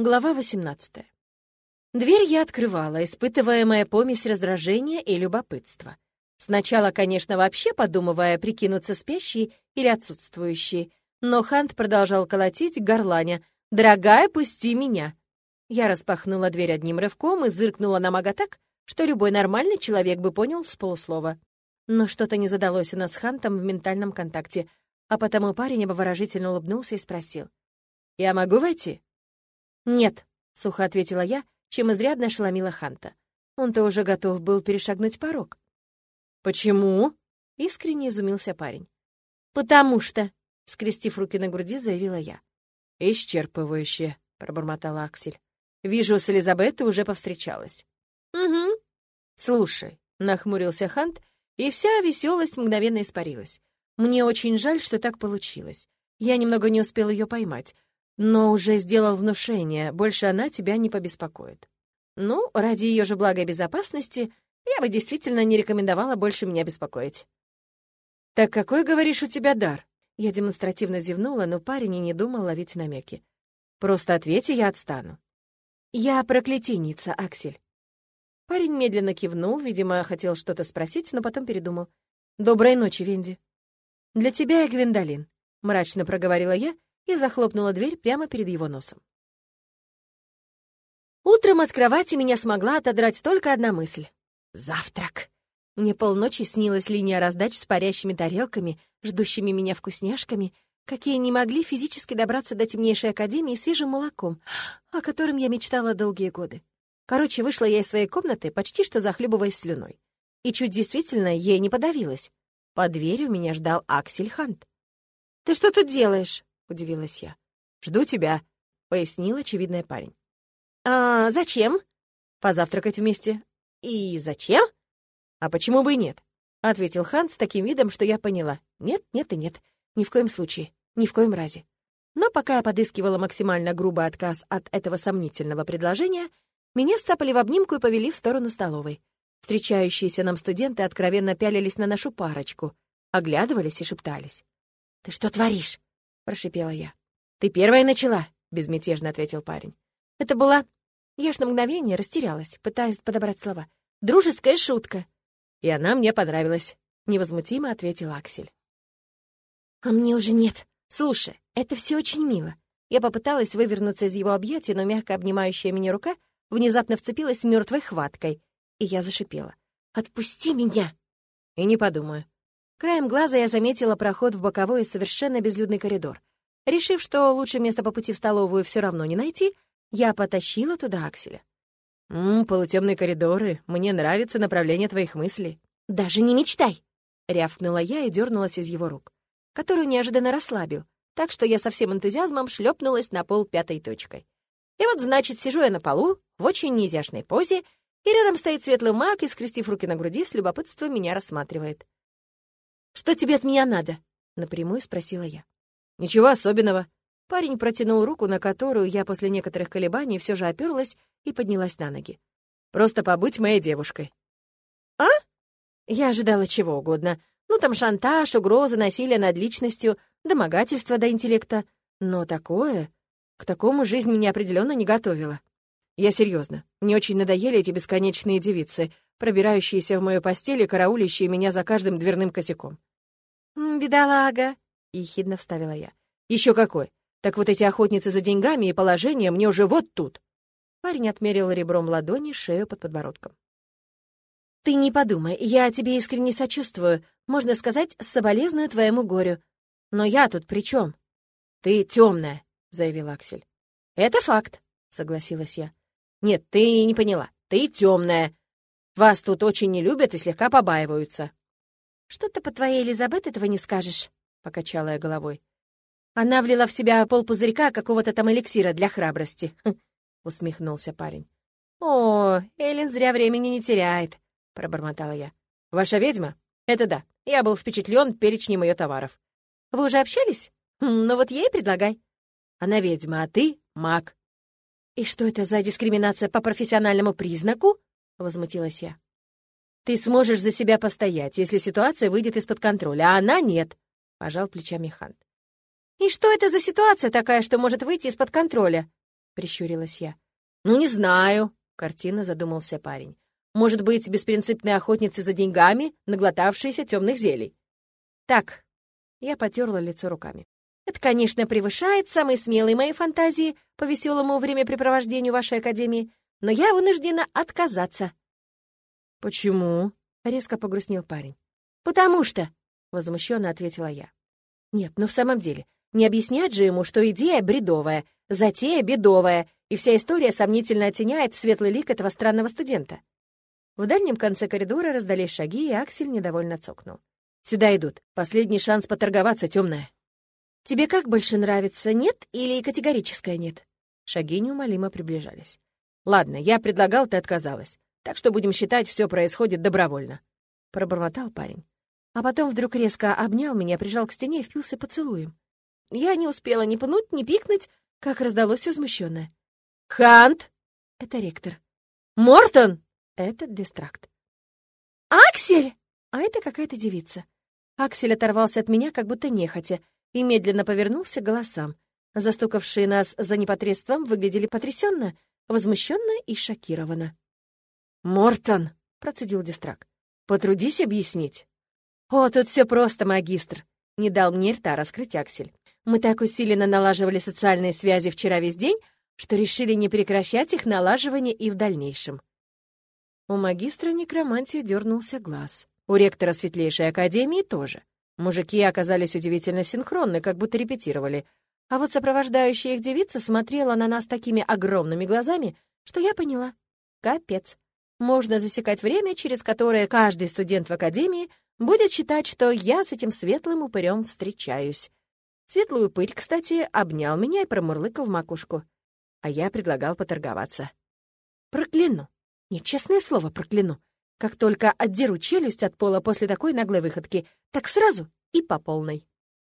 Глава 18. Дверь я открывала, испытывая моя помесь раздражения и любопытства. Сначала, конечно, вообще подумывая прикинуться спящей или отсутствующей, но Хант продолжал колотить горланя «Дорогая, пусти меня!». Я распахнула дверь одним рывком и зыркнула на мага так, что любой нормальный человек бы понял с полуслова. Но что-то не задалось у нас с Хантом в ментальном контакте, а потому парень обворожительно улыбнулся и спросил. «Я могу войти?» «Нет», — сухо ответила я, чем изрядно ошеломила Ханта. Он-то уже готов был перешагнуть порог. «Почему?» — искренне изумился парень. «Потому что», — скрестив руки на груди, заявила я. «Исчерпывающе», — пробормотала Аксель. «Вижу, с Элизабетой уже повстречалась». «Угу». «Слушай», — нахмурился Хант, и вся веселость мгновенно испарилась. «Мне очень жаль, что так получилось. Я немного не успел ее поймать но уже сделал внушение, больше она тебя не побеспокоит. Ну, ради ее же блага и безопасности, я бы действительно не рекомендовала больше меня беспокоить. «Так какой, говоришь, у тебя дар?» Я демонстративно зевнула, но парень и не думал ловить намеки. «Просто ответь, и я отстану». «Я проклятийница, Аксель». Парень медленно кивнул, видимо, хотел что-то спросить, но потом передумал. «Доброй ночи, Венди». «Для тебя я Гвиндолин», — мрачно проговорила я и захлопнула дверь прямо перед его носом. Утром от кровати меня смогла отодрать только одна мысль — завтрак. Мне полночи снилась линия раздач с парящими тарелками, ждущими меня вкусняшками, какие не могли физически добраться до темнейшей академии свежим молоком, о котором я мечтала долгие годы. Короче, вышла я из своей комнаты, почти что захлебываясь слюной. И чуть действительно ей не подавилась. Под дверью меня ждал Аксель Хант. «Ты что тут делаешь?» — удивилась я. «Жду тебя», — пояснил очевидный парень. «А зачем?» «Позавтракать вместе». «И зачем?» «А почему бы и нет?» — ответил Хан с таким видом, что я поняла. «Нет, нет и нет. Ни в коем случае. Ни в коем разе». Но пока я подыскивала максимально грубый отказ от этого сомнительного предложения, меня сцапали в обнимку и повели в сторону столовой. Встречающиеся нам студенты откровенно пялились на нашу парочку, оглядывались и шептались. «Ты что творишь?» Прошипела я. «Ты первая начала», — безмятежно ответил парень. «Это была...» Я ж на мгновение растерялась, пытаясь подобрать слова. «Дружеская шутка». «И она мне понравилась», — невозмутимо ответил Аксель. «А мне уже нет. Слушай, это все очень мило». Я попыталась вывернуться из его объятий, но мягко обнимающая меня рука внезапно вцепилась мертвой хваткой, и я зашипела. «Отпусти меня!» «И не подумаю. Краем глаза я заметила проход в боковой и совершенно безлюдный коридор. Решив, что лучше место по пути в столовую все равно не найти, я потащила туда Акселя. «Ммм, полутемные коридоры, мне нравится направление твоих мыслей». «Даже не мечтай!» — рявкнула я и дернулась из его рук, которую неожиданно расслабил, так что я со всем энтузиазмом шлепнулась на пол пятой точкой. И вот, значит, сижу я на полу, в очень неизящной позе, и рядом стоит светлый маг и, скрестив руки на груди, с любопытством меня рассматривает. «Что тебе от меня надо?» — напрямую спросила я. «Ничего особенного». Парень протянул руку, на которую я после некоторых колебаний все же оперлась и поднялась на ноги. «Просто побудь моей девушкой». «А?» Я ожидала чего угодно. Ну, там шантаж, угроза, насилие над личностью, домогательство до интеллекта. Но такое... К такому жизнь меня определенно не готовила. Я серьезно. Мне очень надоели эти бесконечные девицы, пробирающиеся в мою постель и караулящие меня за каждым дверным косяком. «Бедолага!» — ехидно вставила я. «Еще какой! Так вот эти охотницы за деньгами и положением мне уже вот тут!» Парень отмерил ребром ладони шею под подбородком. «Ты не подумай, я тебе искренне сочувствую, можно сказать, соболезную твоему горю. Но я тут при чем? «Ты темная», — заявил Аксель. «Это факт», — согласилась я. «Нет, ты не поняла. Ты темная. Вас тут очень не любят и слегка побаиваются. «Что-то по твоей Элизабет этого не скажешь», — покачала я головой. «Она влила в себя полпузырька какого-то там эликсира для храбрости», — усмехнулся парень. «О, Эллен зря времени не теряет», — пробормотала я. «Ваша ведьма? Это да. Я был впечатлен перечнем ее товаров. Вы уже общались? Хм, ну вот ей предлагай». «Она ведьма, а ты — маг». «И что это за дискриминация по профессиональному признаку?» — возмутилась я. Ты сможешь за себя постоять, если ситуация выйдет из-под контроля, а она нет», — пожал плечами Хант. «И что это за ситуация такая, что может выйти из-под контроля?» прищурилась я. «Ну, не знаю», — картина задумался парень. «Может быть, беспринципные охотницы за деньгами, наглотавшиеся темных зелий?» «Так», — я потерла лицо руками. «Это, конечно, превышает самые смелые мои фантазии по веселому времяпрепровождению вашей академии, но я вынуждена отказаться». «Почему?» — резко погрустнел парень. «Потому что...» — возмущенно ответила я. «Нет, ну в самом деле, не объяснять же ему, что идея бредовая, затея бедовая, и вся история сомнительно оттеняет светлый лик этого странного студента». В дальнем конце коридора раздались шаги, и Аксель недовольно цокнул. «Сюда идут. Последний шанс поторговаться, темная». «Тебе как больше нравится, нет или категорическое нет?» Шаги неумолимо приближались. «Ладно, я предлагал, ты отказалась. Так что будем считать, все происходит добровольно», — пробормотал парень. А потом вдруг резко обнял меня, прижал к стене и впился поцелуем. Я не успела ни пнуть, ни пикнуть, как раздалось возмущенное. «Хант!» — это ректор. «Мортон!» — это дистракт. «Аксель!» — а это какая-то девица. Аксель оторвался от меня, как будто нехотя, и медленно повернулся к голосам. Застукавшие нас за непотребством выглядели потрясенно, возмущенно и шокированно. «Мортон!» — процедил Дистрак. «Потрудись объяснить». «О, тут все просто, магистр!» — не дал мне рта раскрыть Аксель. «Мы так усиленно налаживали социальные связи вчера весь день, что решили не прекращать их налаживание и в дальнейшем». У магистра некромантии дернулся глаз. У ректора Светлейшей Академии тоже. Мужики оказались удивительно синхронны, как будто репетировали. А вот сопровождающая их девица смотрела на нас такими огромными глазами, что я поняла. Капец можно засекать время, через которое каждый студент в академии будет считать, что я с этим светлым упырем встречаюсь. Светлый упырь, кстати, обнял меня и промурлыкал в макушку. А я предлагал поторговаться. Прокляну. Нет, честное слово, прокляну. Как только отдеру челюсть от пола после такой наглой выходки, так сразу и по полной.